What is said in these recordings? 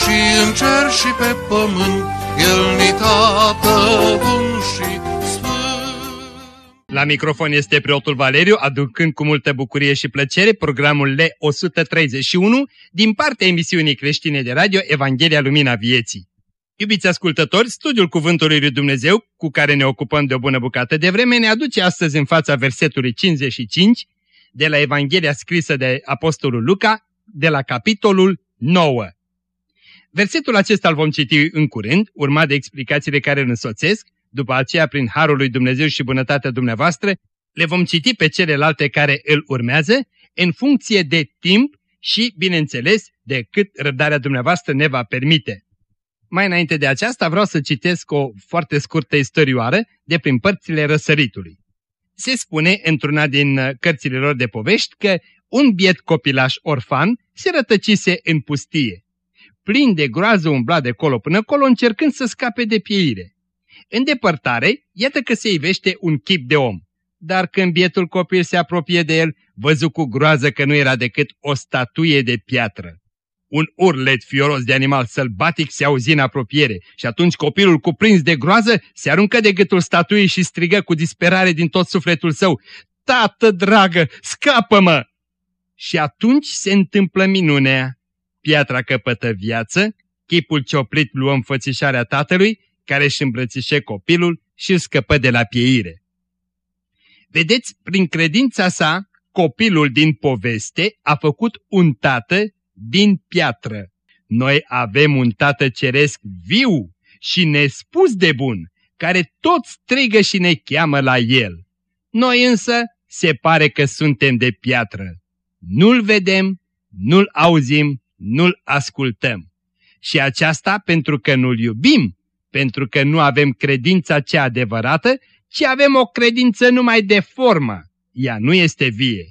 și în cer și pe pământ, El ni tată bun și la microfon este preotul Valeriu, aducând cu multă bucurie și plăcere programul L131 din partea emisiunii creștine de radio Evanghelia Lumina Vieții. Iubiți ascultători, studiul Cuvântului lui Dumnezeu, cu care ne ocupăm de o bună bucată de vreme, ne aduce astăzi în fața versetului 55 de la Evanghelia scrisă de Apostolul Luca, de la capitolul 9. Versetul acesta îl vom citi în curând, urmat de explicațiile care îl însoțesc, după aceea, prin Harul lui Dumnezeu și bunătatea dumneavoastră, le vom citi pe celelalte care îl urmează, în funcție de timp și, bineînțeles, de cât răbdarea dumneavoastră ne va permite. Mai înainte de aceasta vreau să citesc o foarte scurtă istorioară de prin părțile răsăritului. Se spune într-una din cărțile lor de povești că un biet copilaș orfan se rătăcise în pustie. Plin de groază umbla de colo până colo încercând să scape de pieire. În depărtare, iată că se ivește un chip de om. Dar când bietul copil se apropie de el, văzu cu groază că nu era decât o statuie de piatră. Un urlet fioros de animal sălbatic se auzi în apropiere și atunci copilul cuprins de groază se aruncă de gâtul statuii și strigă cu disperare din tot sufletul său, Tată dragă, scapă-mă! Și atunci se întâmplă minunea. Piatra căpătă viață, chipul cioplit luă înfățișarea tatălui care își îmbrățișe copilul și îl scăpă de la pieire. Vedeți, prin credința sa, copilul din poveste a făcut un tată din piatră. Noi avem un tată ceresc viu și nespus de bun, care tot strigă și ne cheamă la el. Noi însă se pare că suntem de piatră. Nu-l vedem, nu-l auzim, nu-l ascultăm. Și aceasta pentru că nu-l iubim pentru că nu avem credința cea adevărată, ci avem o credință numai de formă. Ea nu este vie.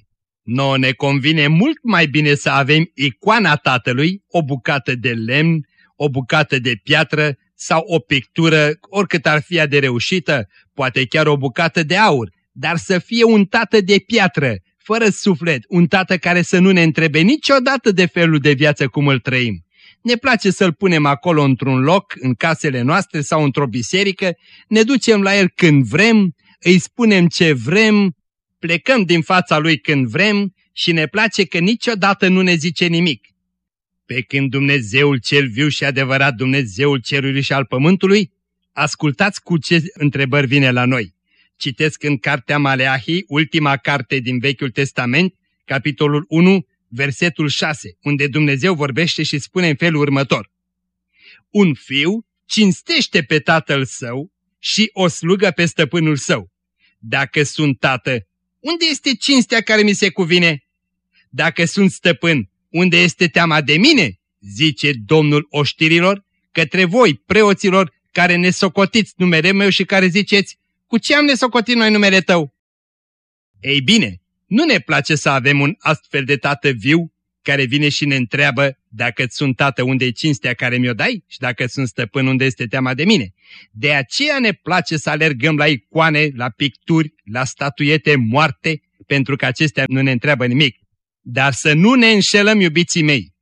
Nouă ne convine mult mai bine să avem icoana Tatălui, o bucată de lemn, o bucată de piatră sau o pictură, oricât ar fi de reușită, poate chiar o bucată de aur, dar să fie un tată de piatră, fără suflet, un tată care să nu ne întrebe niciodată de felul de viață cum îl trăim. Ne place să-l punem acolo într-un loc, în casele noastre sau într-o biserică, ne ducem la el când vrem, îi spunem ce vrem, plecăm din fața lui când vrem și ne place că niciodată nu ne zice nimic. Pe când Dumnezeul cel viu și adevărat, Dumnezeul cerului și al pământului, ascultați cu ce întrebări vine la noi. Citesc în Cartea Maleahii, ultima carte din Vechiul Testament, capitolul 1, versetul 6, unde Dumnezeu vorbește și spune în felul următor. Un fiu cinstește pe tatăl său și o slugă pe stăpânul său. Dacă sunt tată, unde este cinstea care mi se cuvine? Dacă sunt stăpân, unde este teama de mine? Zice Domnul oștirilor către voi, preoților, care ne socotiți numele meu și care ziceți, cu ce am nesocotit noi numele tău? Ei bine, nu ne place să avem un astfel de tată viu care vine și ne întreabă dacă sunt tată unde e cinstea care mi-o dai și dacă sunt stăpân unde este teama de mine. De aceea ne place să alergăm la icoane, la picturi, la statuiete moarte, pentru că acestea nu ne întreabă nimic. Dar să nu ne înșelăm, iubiții mei.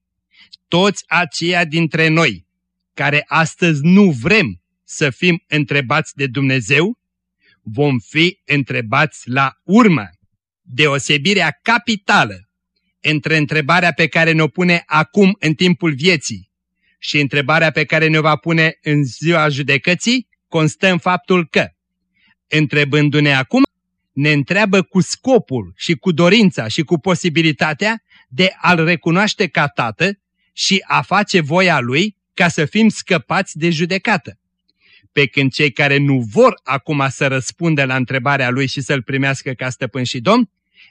Toți aceia dintre noi care astăzi nu vrem să fim întrebați de Dumnezeu, vom fi întrebați la urmă deosebirea capitală între întrebarea pe care ne-o pune acum în timpul vieții și întrebarea pe care ne-o va pune în ziua judecății constă în faptul că, întrebându-ne acum, ne întreabă cu scopul și cu dorința și cu posibilitatea de a-L recunoaște ca Tată și a face voia Lui ca să fim scăpați de judecată. Pe când cei care nu vor acum să răspundă la întrebarea Lui și să-L primească ca stăpân și domn,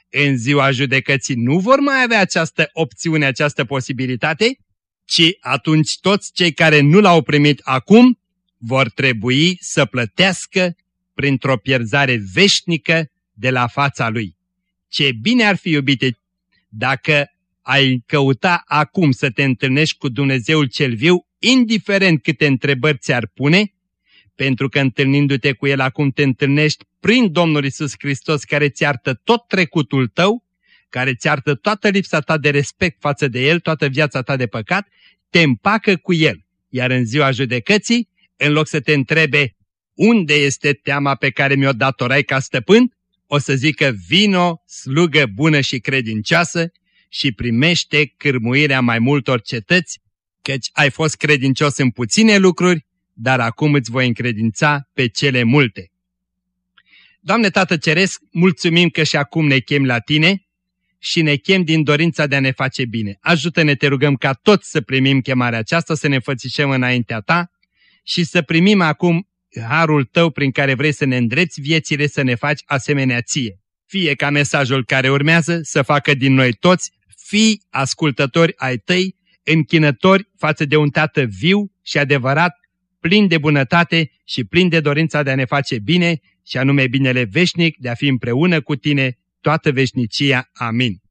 în ziua judecății nu vor mai avea această opțiune, această posibilitate, ci atunci toți cei care nu l-au primit acum vor trebui să plătească printr-o pierzare veșnică de la fața lui. Ce bine ar fi, iubite, dacă ai căuta acum să te întâlnești cu Dumnezeul cel viu, indiferent câte întrebări ți-ar pune, pentru că întâlnindu-te cu El acum te întâlnești prin Domnul Isus Hristos care ți artă tot trecutul tău, care ți artă toată lipsa ta de respect față de El, toată viața ta de păcat, te împacă cu El. Iar în ziua judecății, în loc să te întrebe unde este teama pe care mi-o datorai ca stăpân, o să zică vino, slugă bună și credincioasă și primește cârmuirea mai multor cetăți, căci ai fost credincios în puține lucruri, dar acum îți voi încredința pe cele multe. Doamne Tată Ceresc, mulțumim că și acum ne chem la Tine și ne chem din dorința de a ne face bine. Ajută-ne, te rugăm, ca toți să primim chemarea aceasta, să ne fățișăm înaintea Ta și să primim acum harul Tău prin care vrei să ne îndreți viețile, să ne faci asemenea Ție. Fie ca mesajul care urmează să facă din noi toți fii ascultători ai Tăi, închinători față de un Tată viu și adevărat, plin de bunătate și plin de dorința de a ne face bine și anume binele veșnic de a fi împreună cu Tine toată veșnicia. Amin.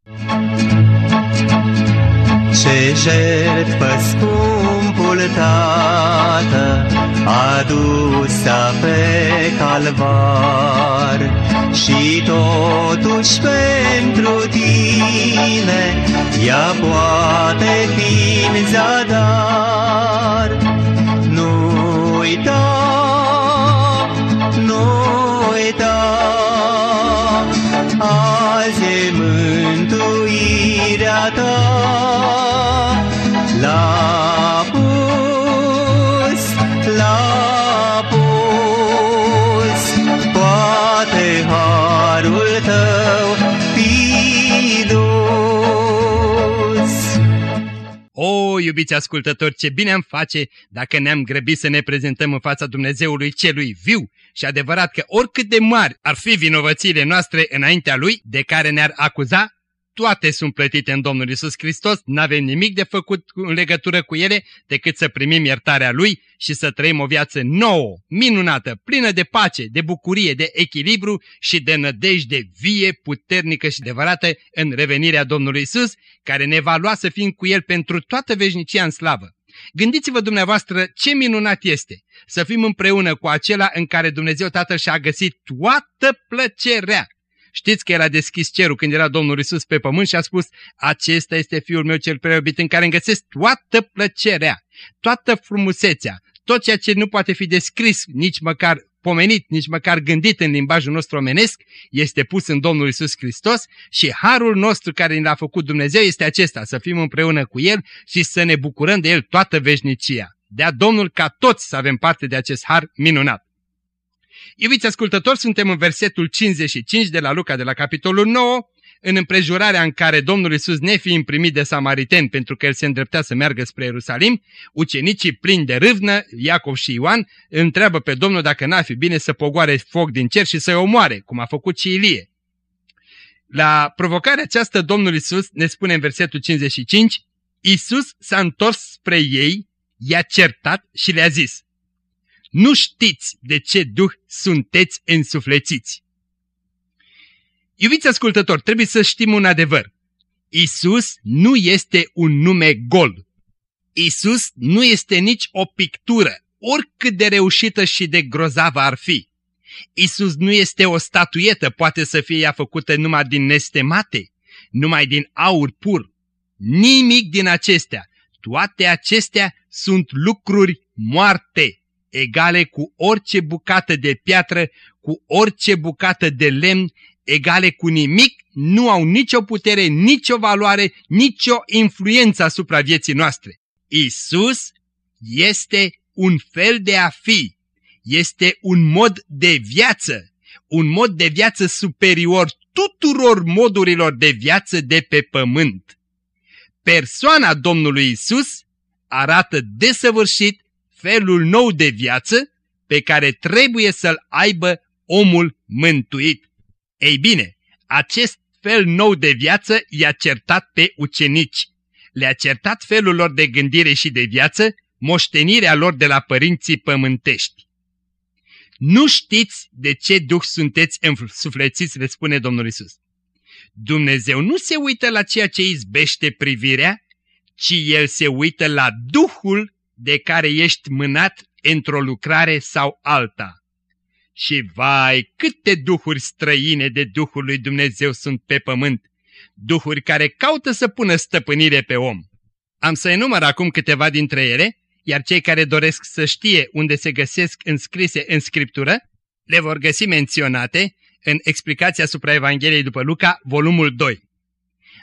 Ce jertfă scumpul Tată adusă pe calvar și totuși pentru tine ea poate fi în zadar. Nu uita, nu O, iubiți ascultători, ce bine am face dacă ne-am grăbit să ne prezentăm în fața Dumnezeului celui viu. Și adevărat că oricât de mari ar fi vinovățiile noastre înaintea Lui, de care ne-ar acuza, toate sunt plătite în Domnul Isus Hristos, n-avem nimic de făcut în legătură cu ele decât să primim iertarea Lui și să trăim o viață nouă, minunată, plină de pace, de bucurie, de echilibru și de nădejde vie, puternică și adevărată în revenirea Domnului Isus, care ne va lua să fim cu El pentru toată veșnicia în slavă. Gândiți-vă dumneavoastră ce minunat este să fim împreună cu acela în care Dumnezeu Tatăl și-a găsit toată plăcerea. Știți că el a deschis cerul când era Domnul Isus pe pământ și a spus, acesta este Fiul meu cel preobit în care îmi găsesc toată plăcerea, toată frumusețea, tot ceea ce nu poate fi descris, nici măcar pomenit, nici măcar gândit în limbajul nostru omenesc, este pus în Domnul Isus Hristos și harul nostru care ne l-a făcut Dumnezeu este acesta, să fim împreună cu El și să ne bucurăm de El toată veșnicia. Dea Domnul ca toți să avem parte de acest har minunat. Iubiți ascultători, suntem în versetul 55 de la Luca de la capitolul 9, în împrejurarea în care Domnul Iisus, nefiind primit de samariteni pentru că el se îndreptea să meargă spre Ierusalim, ucenicii plini de râvnă, Iacov și Ioan, întreabă pe Domnul dacă n-ar fi bine să pogoare foc din cer și să-i omoare, cum a făcut și Ilie. La provocarea aceasta, Domnul Iisus ne spune în versetul 55, Iisus s-a întors spre ei, i-a certat și le-a zis, Nu știți de ce duh sunteți însuflețiți. Iubiți ascultători, trebuie să știm un adevăr. Isus nu este un nume gol. Isus nu este nici o pictură, oricât de reușită și de grozavă ar fi. Isus nu este o statuietă, poate să fie ea făcută numai din nestemate, numai din aur pur. Nimic din acestea. Toate acestea sunt lucruri moarte, egale cu orice bucată de piatră, cu orice bucată de lemn, egale cu nimic, nu au nicio putere, nicio valoare, nicio influență asupra vieții noastre. Isus este un fel de a fi, este un mod de viață, un mod de viață superior tuturor modurilor de viață de pe pământ. Persoana Domnului Isus arată desăvârșit felul nou de viață pe care trebuie să-l aibă omul mântuit. Ei bine, acest fel nou de viață i-a certat pe ucenici. le-a certat felul lor de gândire și de viață, moștenirea lor de la părinții pământești. Nu știți de ce duh sunteți însuflețiți, le spune Domnul Isus. Dumnezeu nu se uită la ceea ce izbește privirea, ci El se uită la Duhul de care ești mânat într-o lucrare sau alta. Și vai, câte duhuri străine de Duhul lui Dumnezeu sunt pe pământ, duhuri care caută să pună stăpânire pe om. Am să enumăr acum câteva dintre ele, iar cei care doresc să știe unde se găsesc înscrise în Scriptură, le vor găsi menționate în explicația asupra Evangheliei după Luca, volumul 2.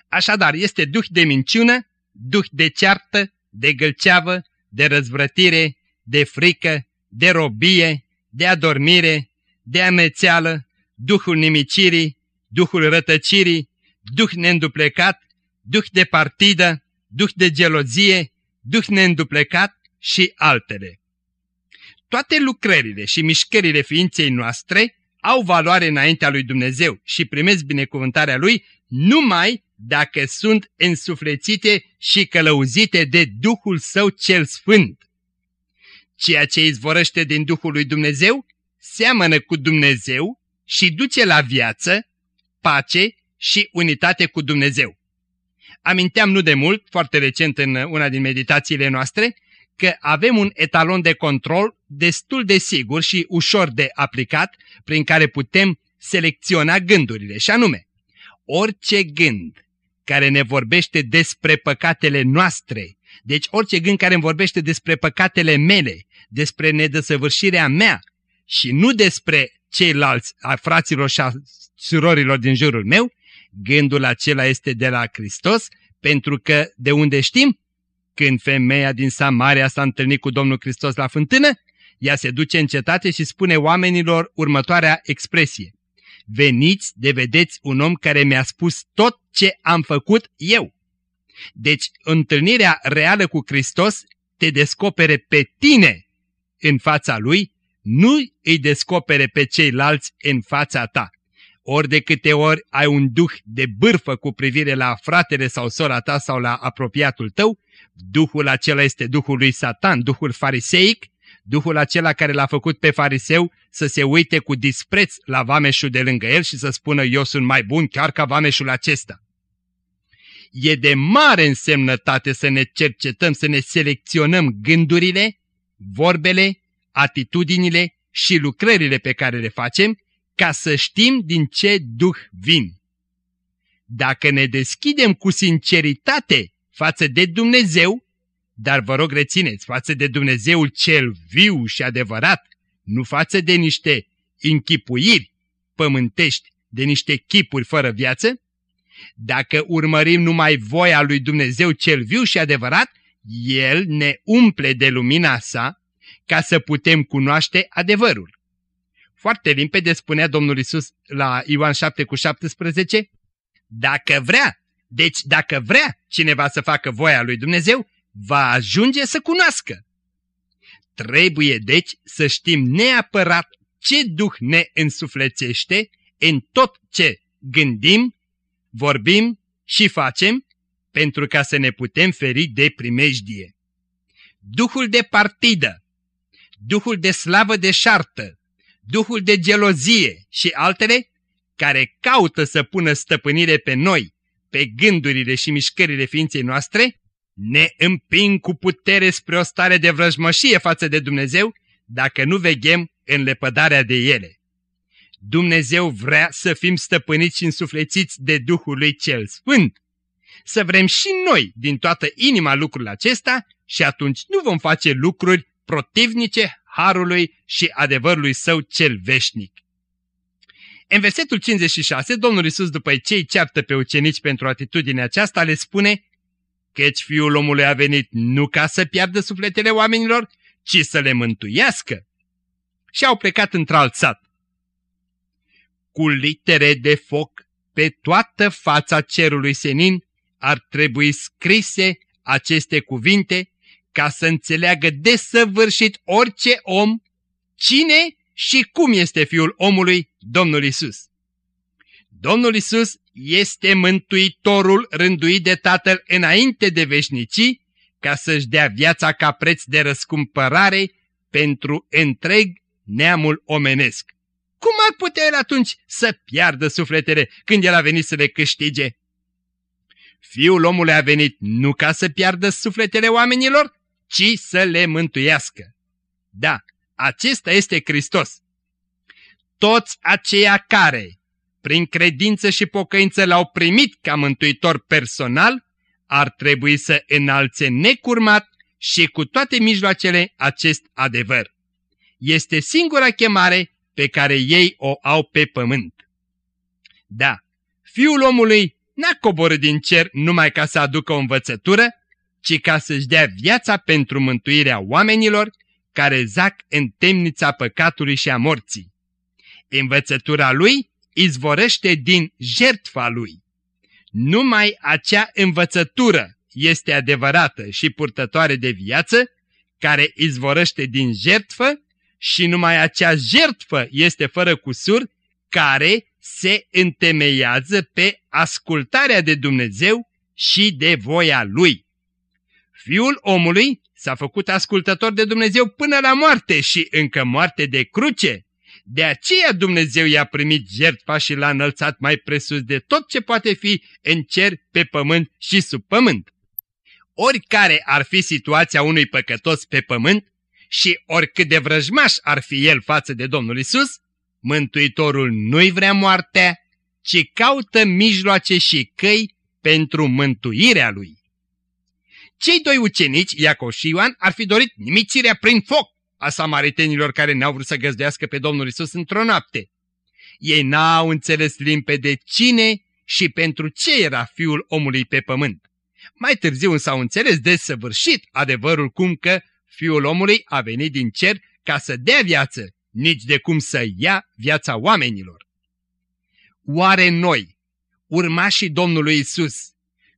Așadar, este duh de minciună, duh de ceartă, de gălceavă, de răzvrătire, de frică, de robie, de adormire, de amețeală, duhul nimicirii, duhul rătăcirii, duh neînduplecat, duh de partidă, duh de gelozie, duh neînduplecat și altele. Toate lucrările și mișcările ființei noastre au valoare înaintea lui Dumnezeu și primesc binecuvântarea lui numai dacă sunt însuflețite și călăuzite de Duhul Său cel Sfânt. Ceea ce izvorăște din Duhul lui Dumnezeu seamănă cu Dumnezeu și duce la viață, pace și unitate cu Dumnezeu. Aminteam nu de mult, foarte recent în una din meditațiile noastre, că avem un etalon de control destul de sigur și ușor de aplicat, prin care putem selecționa gândurile, și anume, orice gând care ne vorbește despre păcatele noastre, deci orice gând care îmi vorbește despre păcatele mele, despre nedăsăvârșirea mea și nu despre ceilalți a fraților și a surorilor din jurul meu, gândul acela este de la Hristos, pentru că de unde știm? Când femeia din Samaria s-a întâlnit cu Domnul Hristos la fântână, ea se duce în cetate și spune oamenilor următoarea expresie. Veniți de vedeți un om care mi-a spus tot ce am făcut eu. Deci, întâlnirea reală cu Hristos te descopere pe tine în fața Lui, nu îi descopere pe ceilalți în fața ta. Ori de câte ori ai un duh de bârfă cu privire la fratele sau sora ta sau la apropiatul tău, duhul acela este duhul lui Satan, duhul fariseic, duhul acela care l-a făcut pe fariseu să se uite cu dispreț la vameșul de lângă el și să spună eu sunt mai bun chiar ca vameșul acesta. E de mare însemnătate să ne cercetăm, să ne selecționăm gândurile, vorbele, atitudinile și lucrările pe care le facem ca să știm din ce duh vin. Dacă ne deschidem cu sinceritate față de Dumnezeu, dar vă rog rețineți, față de Dumnezeul cel viu și adevărat, nu față de niște închipuiri pământești, de niște chipuri fără viață, dacă urmărim numai voia lui Dumnezeu cel viu și adevărat, El ne umple de lumina sa ca să putem cunoaște adevărul. Foarte limpede spunea Domnul Isus la Ioan 7 cu 17, dacă vrea, deci dacă vrea cineva să facă voia lui Dumnezeu, va ajunge să cunoască. Trebuie deci să știm neapărat ce Duh ne însuflețește în tot ce gândim, vorbim și facem pentru ca să ne putem feri de primejdie. Duhul de partidă, Duhul de slavă de șartă, Duhul de gelozie și altele care caută să pună stăpânire pe noi, pe gândurile și mișcările ființei noastre, ne împing cu putere spre o stare de vrăjmășie față de Dumnezeu dacă nu veghem în lepădarea de ele. Dumnezeu vrea să fim stăpâniți și însuflețiți de Duhul lui cel Sfânt. Să vrem și noi din toată inima lucrul acesta și atunci nu vom face lucruri protivnice harului și adevărului său cel veșnic. În versetul 56, Domnul Isus, după ce îi ceartă pe ucenici pentru atitudinea aceasta, le spune căci fiul omului a venit nu ca să piardă sufletele oamenilor, ci să le mântuiască. Și au plecat într-alt sat. Cu litere de foc pe toată fața cerului senin ar trebui scrise aceste cuvinte ca să înțeleagă desăvârșit orice om cine și cum este Fiul omului Domnul Isus. Domnul Isus este mântuitorul rânduit de Tatăl înainte de veșnicii ca să-și dea viața ca preț de răscumpărare pentru întreg neamul omenesc. Cum ar putea el atunci să piardă sufletele când el a venit să le câștige? Fiul omului a venit nu ca să piardă sufletele oamenilor, ci să le mântuiască. Da, acesta este Hristos. Toți aceia care, prin credință și pocăință l-au primit ca mântuitor personal, ar trebui să înalțe necurmat și cu toate mijloacele acest adevăr. Este singura chemare pe care ei o au pe pământ. Da, fiul omului n-a coborât din cer numai ca să aducă o învățătură, ci ca să-și dea viața pentru mântuirea oamenilor care zac în temnița păcatului și a morții. Învățătura lui izvorăște din jertfa lui. Numai acea învățătură este adevărată și purtătoare de viață, care izvorăște din jertfă și numai acea jertfă este fără cusur, care se întemeiază pe ascultarea de Dumnezeu și de voia Lui. Fiul omului s-a făcut ascultător de Dumnezeu până la moarte și încă moarte de cruce. De aceea Dumnezeu i-a primit jertfa și l-a înălțat mai presus de tot ce poate fi în cer, pe pământ și sub pământ. Oricare ar fi situația unui păcătos pe pământ și oricât de vrăjmaș ar fi el față de Domnul Isus, Mântuitorul nu-i vrea moartea, ci caută mijloace și căi pentru mântuirea lui. Cei doi ucenici, Iacov și Ioan, ar fi dorit nimicirea prin foc a samaritenilor care n-au vrut să găzduiască pe Domnul Isus într-o noapte. Ei n-au înțeles limpede cine și pentru ce era Fiul omului pe pământ. Mai târziu s-au înțeles desăvârșit adevărul cum că Fiul omului a venit din cer ca să dea viață, nici de cum să ia viața oamenilor. Oare noi, urmașii Domnului Isus,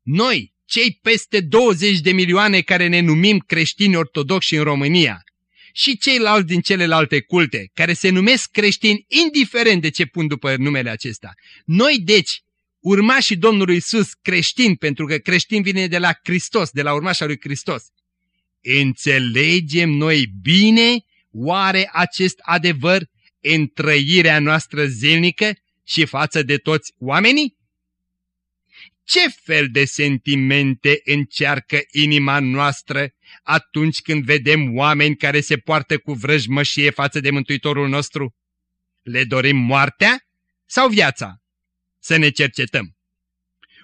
noi, cei peste 20 de milioane care ne numim creștini ortodoxi în România, și ceilalți din celelalte culte, care se numesc creștini indiferent de ce pun după numele acesta. Noi, deci, urmașii Domnului Isus creștini, pentru că creștin vine de la Hristos, de la urmașa lui Hristos, înțelegem noi bine oare acest adevăr în trăirea noastră zilnică și față de toți oamenii? Ce fel de sentimente încearcă inima noastră atunci când vedem oameni care se poartă cu vrăjmășie față de Mântuitorul nostru? Le dorim moartea sau viața? Să ne cercetăm.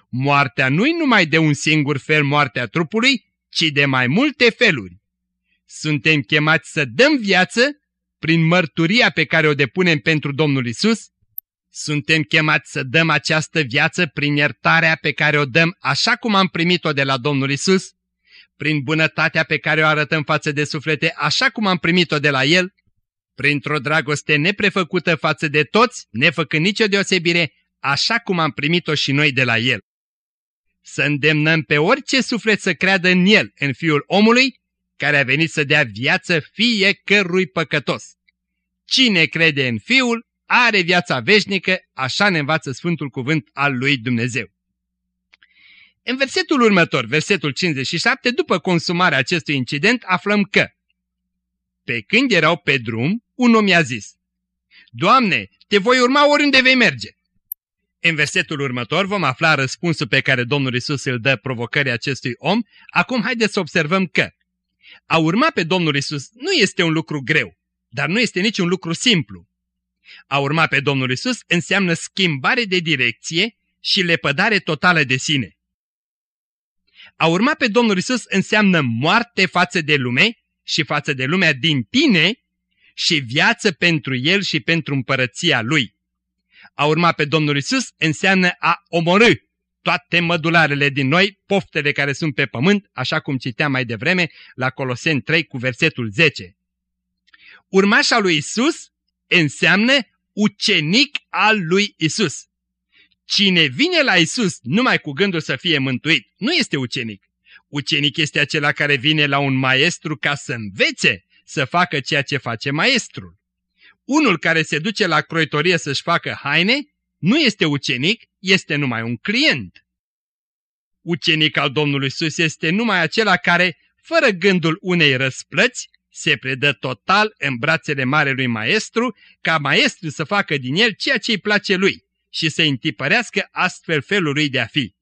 Moartea nu-i numai de un singur fel moartea trupului, ci de mai multe feluri. Suntem chemați să dăm viață prin mărturia pe care o depunem pentru Domnul Isus, suntem chemați să dăm această viață prin iertarea pe care o dăm așa cum am primit-o de la Domnul Isus, prin bunătatea pe care o arătăm față de suflete așa cum am primit-o de la El, printr-o dragoste neprefăcută față de toți, nefăcând nicio deosebire, așa cum am primit-o și noi de la El. Să îndemnăm pe orice suflet să creadă în El, în Fiul omului, care a venit să dea viață fiecărui păcătos. Cine crede în Fiul are viața veșnică, așa ne învață Sfântul Cuvânt al lui Dumnezeu. În versetul următor, versetul 57, după consumarea acestui incident, aflăm că Pe când erau pe drum, un om i-a zis, Doamne, te voi urma oriunde vei merge. În versetul următor vom afla răspunsul pe care Domnul Isus îl dă provocării acestui om. Acum haideți să observăm că a urma pe Domnul Isus nu este un lucru greu, dar nu este nici un lucru simplu. A urma pe Domnul Isus înseamnă schimbare de direcție și lepădare totală de sine. A urma pe Domnul Isus înseamnă moarte față de lume și față de lumea din tine și viață pentru El și pentru împărăția Lui. A urma pe Domnul Isus înseamnă a omorâ toate mădularele din noi, poftele care sunt pe pământ, așa cum citeam mai devreme la Coloseni 3 cu versetul 10. Urmașa lui Isus înseamnă ucenic al lui Isus. Cine vine la Isus numai cu gândul să fie mântuit, nu este ucenic. Ucenic este acela care vine la un maestru ca să învețe să facă ceea ce face maestrul. Unul care se duce la croitorie să-și facă haine, nu este ucenic, este numai un client. Ucenic al Domnului Isus este numai acela care, fără gândul unei răsplăți, se predă total în brațele Marelui Maestru, ca Maestru să facă din el ceea ce îi place lui și să întipărească astfel felul lui de a fi.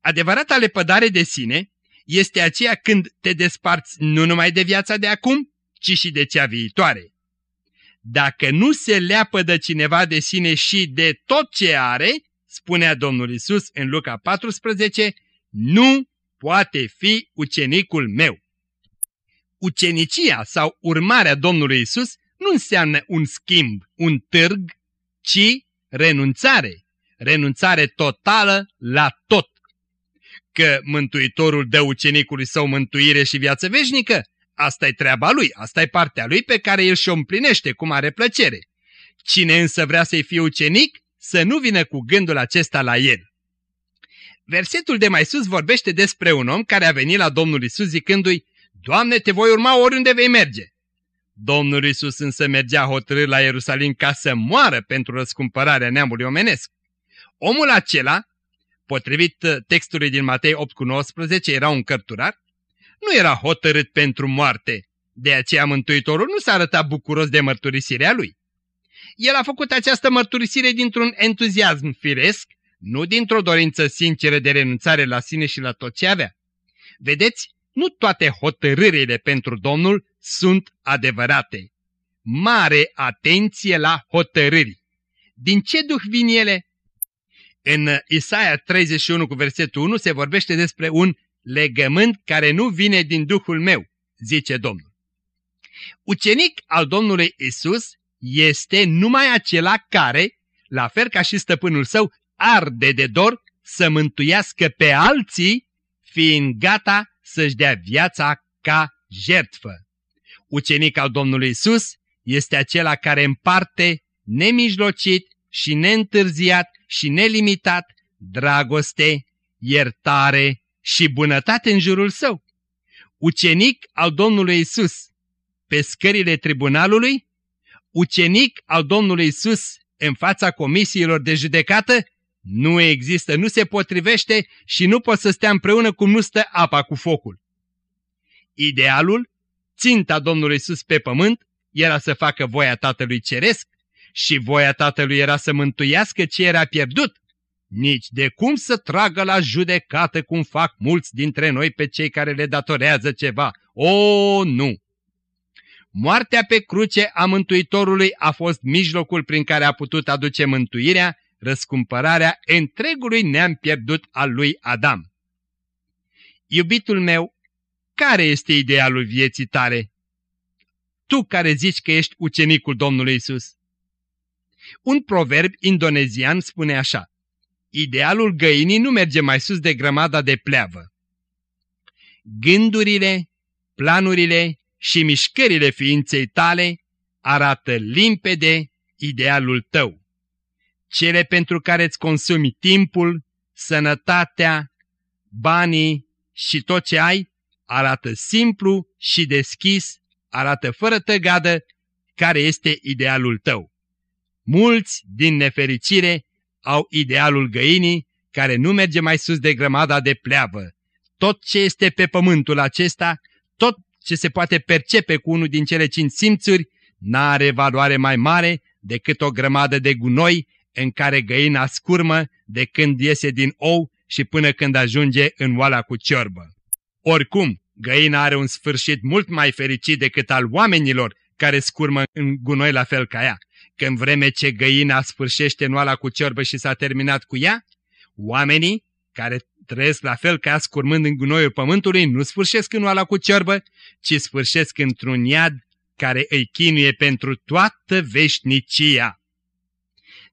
Adevărata lepădare de sine este aceea când te desparți nu numai de viața de acum, ci și de cea viitoare. Dacă nu se leapădă cineva de sine și de tot ce are, spunea Domnul Isus în Luca 14, nu poate fi ucenicul meu. Ucenicia sau urmarea Domnului Isus nu înseamnă un schimb, un târg, ci renunțare, renunțare totală la tot. Că Mântuitorul dă ucenicului său mântuire și viață veșnică, asta e treaba lui, asta e partea lui pe care el și-o împlinește cu mare plăcere. Cine însă vrea să-i fie ucenic, să nu vină cu gândul acesta la el. Versetul de mai sus vorbește despre un om care a venit la Domnul Isus zicându-i, Doamne, te voi urma oriunde vei merge. Domnul Isus însă mergea hotărât la Ierusalim ca să moară pentru răscumpărarea neamului omenesc. Omul acela, potrivit uh, textului din Matei 8 cu 19, era un cărturar, nu era hotărât pentru moarte, de aceea Mântuitorul nu s-a arătat bucuros de mărturisirea lui. El a făcut această mărturisire dintr-un entuziasm firesc, nu dintr-o dorință sinceră de renunțare la sine și la tot ce avea. Vedeți, nu toate hotărârile pentru Domnul sunt adevărate. Mare atenție la hotărâri. Din ce duh vin ele? În Isaia 31 cu versetul 1 se vorbește despre un legământ care nu vine din Duhul meu, zice Domnul. Ucenic al Domnului Isus este numai acela care, la fel ca și stăpânul său, arde de dor să mântuiască pe alții, fiind gata să-și dea viața ca jertfă. Ucenic al Domnului Isus este acela care împarte nemijlocit și neîntârziat și nelimitat dragoste, iertare și bunătate în jurul său. Ucenic al Domnului Isus pe scările tribunalului, ucenic al Domnului Isus în fața comisiilor de judecată, nu există, nu se potrivește și nu pot să stea împreună cum nu stă apa cu focul. Idealul, ținta Domnului Isus pe pământ, era să facă voia Tatălui Ceresc și voia Tatălui era să mântuiască ce era pierdut. Nici de cum să tragă la judecată cum fac mulți dintre noi pe cei care le datorează ceva. O, nu! Moartea pe cruce a Mântuitorului a fost mijlocul prin care a putut aduce mântuirea răscumpărarea întregului neam pierdut al lui Adam. Iubitul meu, care este idealul vieții tale? Tu care zici că ești ucenicul Domnului Isus. Un proverb indonezian spune așa, Idealul găinii nu merge mai sus de grămada de pleavă. Gândurile, planurile și mișcările ființei tale arată limpede idealul tău cele pentru care îți consumi timpul, sănătatea, banii și tot ce ai, arată simplu și deschis, arată fără tăgadă care este idealul tău. Mulți, din nefericire, au idealul găinii care nu merge mai sus de grămada de pleavă. Tot ce este pe pământul acesta, tot ce se poate percepe cu unul din cele cinci simțuri, n-are valoare mai mare decât o grămadă de gunoi în care găina scurmă de când iese din ou și până când ajunge în oala cu ciorbă. Oricum, găina are un sfârșit mult mai fericit decât al oamenilor care scurmă în gunoi la fel ca ea. Când vreme ce găina sfârșește în oala cu ciorbă și s-a terminat cu ea, oamenii care trăiesc la fel ca ea scurmând în gunoiul pământului nu sfârșesc în oala cu ciorbă, ci sfârșesc într-un iad care îi chinuie pentru toată veșnicia.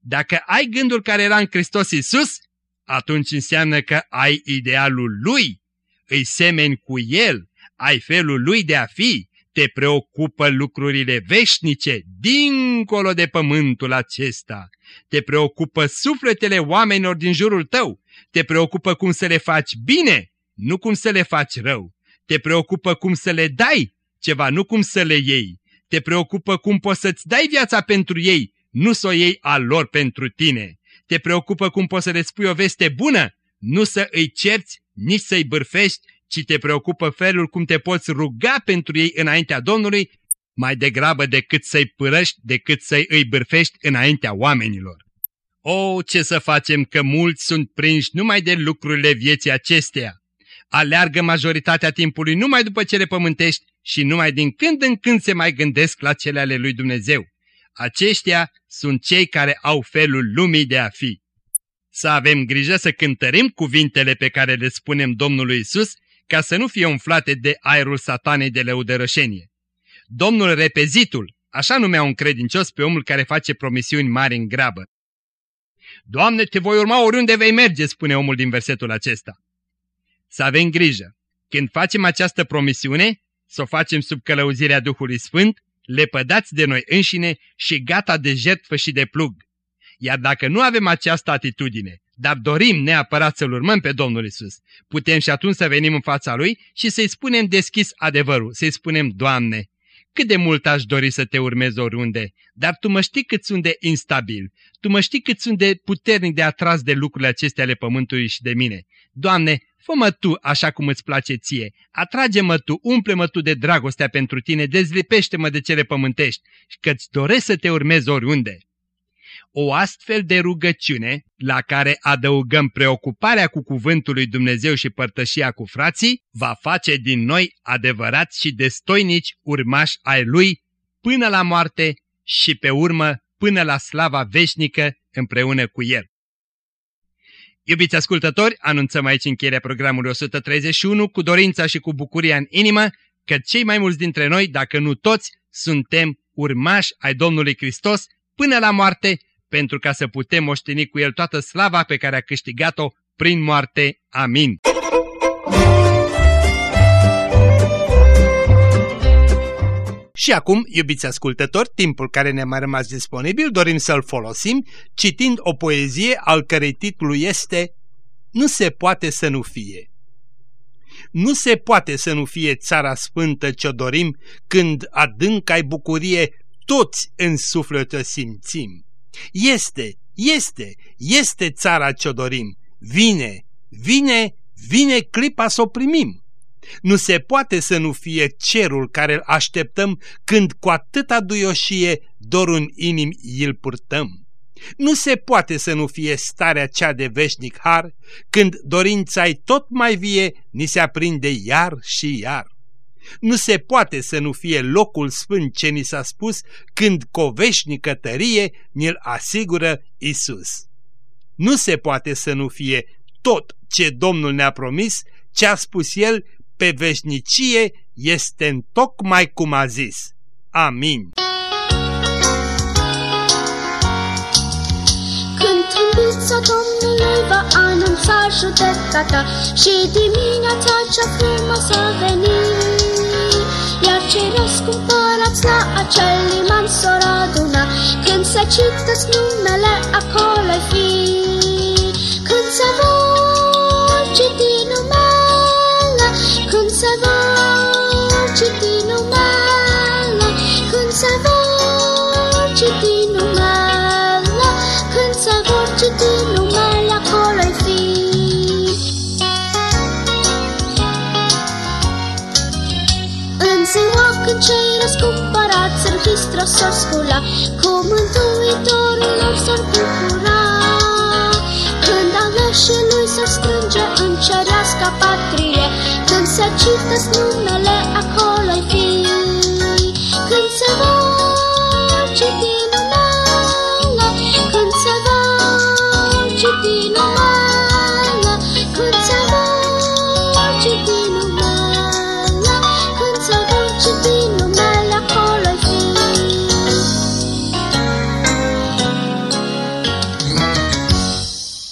Dacă ai gândul care era în Hristos Iisus, atunci înseamnă că ai idealul Lui, îi semeni cu El, ai felul Lui de a fi, te preocupă lucrurile veșnice, dincolo de pământul acesta. Te preocupă sufletele oamenilor din jurul tău, te preocupă cum să le faci bine, nu cum să le faci rău. Te preocupă cum să le dai ceva, nu cum să le iei. Te preocupă cum poți să-ți dai viața pentru ei nu să o iei al lor pentru tine. Te preocupă cum poți să le spui o veste bună, nu să îi cerți, nici să-i bârfești, ci te preocupă felul cum te poți ruga pentru ei înaintea Domnului, mai degrabă decât să-i părăști, decât să-i îi bârfești înaintea oamenilor. O, ce să facem că mulți sunt prinși numai de lucrurile vieții acesteia. Aleargă majoritatea timpului numai după cele pământești și numai din când în când se mai gândesc la cele ale lui Dumnezeu. Aceștia sunt cei care au felul lumii de a fi. Să avem grijă să cântărim cuvintele pe care le spunem Domnului Isus, ca să nu fie umflate de aerul satanei de lăudărășenie. Domnul repezitul, așa numea un credincios pe omul care face promisiuni mari în grabă. Doamne, te voi urma oriunde vei merge, spune omul din versetul acesta. Să avem grijă. Când facem această promisiune, să o facem sub călăuzirea Duhului Sfânt, lepădați de noi înșine și gata de jertfă și de plug. Iar dacă nu avem această atitudine, dar dorim neapărat să-L urmăm pe Domnul Isus, putem și atunci să venim în fața Lui și să-i spunem deschis adevărul, să-i spunem, Doamne, cât de mult aș dori să te urmez oriunde, dar tu mă știi cât sunt de instabil, tu mă știi cât sunt de puternic de atras de lucrurile acestea ale pământului și de mine. Doamne, fă-mă Tu așa cum îți place ție, atrage-mă Tu, umple-mă Tu de dragostea pentru Tine, dezlipește-mă de cele pământești, că-ți doresc să te urmez oriunde. O astfel de rugăciune, la care adăugăm preocuparea cu cuvântul lui Dumnezeu și părtășia cu frații, va face din noi adevărați și destoinici urmași ai Lui până la moarte și pe urmă până la slava veșnică împreună cu El. Iubiți ascultători, anunțăm aici încheierea programului 131 cu dorința și cu bucuria în inimă că cei mai mulți dintre noi, dacă nu toți, suntem urmași ai Domnului Hristos până la moarte pentru ca să putem moșteni cu El toată slava pe care a câștigat-o prin moarte. Amin. Și acum, iubiți ascultători, timpul care ne-a mai rămas disponibil dorim să-l folosim citind o poezie al cărei titlu este Nu se poate să nu fie. Nu se poate să nu fie țara sfântă ce-o dorim când adânc ai bucurie toți în suflet o simțim. Este, este, este țara ce-o dorim. Vine, vine, vine clipa să o primim. Nu se poate să nu fie cerul care îl așteptăm când cu atâta duioșie dor în inim îl purtăm. Nu se poate să nu fie starea cea de veșnic har, când dorința-i tot mai vie, ni se aprinde iar și iar. Nu se poate să nu fie locul sfânt ce ni s-a spus când coveșnică tărie ni-l asigură Isus. Nu se poate să nu fie tot ce Domnul ne-a promis, ce a spus El pe veșnicie este în tocmai cum a zis. Amin. Când trâmbița Domnului va anunța judecata și dimineața cea frumoasă veni, iar cei răscumpărați la acel liman s-or aduna, când se citesc numele acolo fi. Când se vor citi în Hristos s-or scula, cu Mântuitorul lor s-or bucura. Când aleșii lui s-or strânge în cerească patrie, când se citesc numele acolo fi.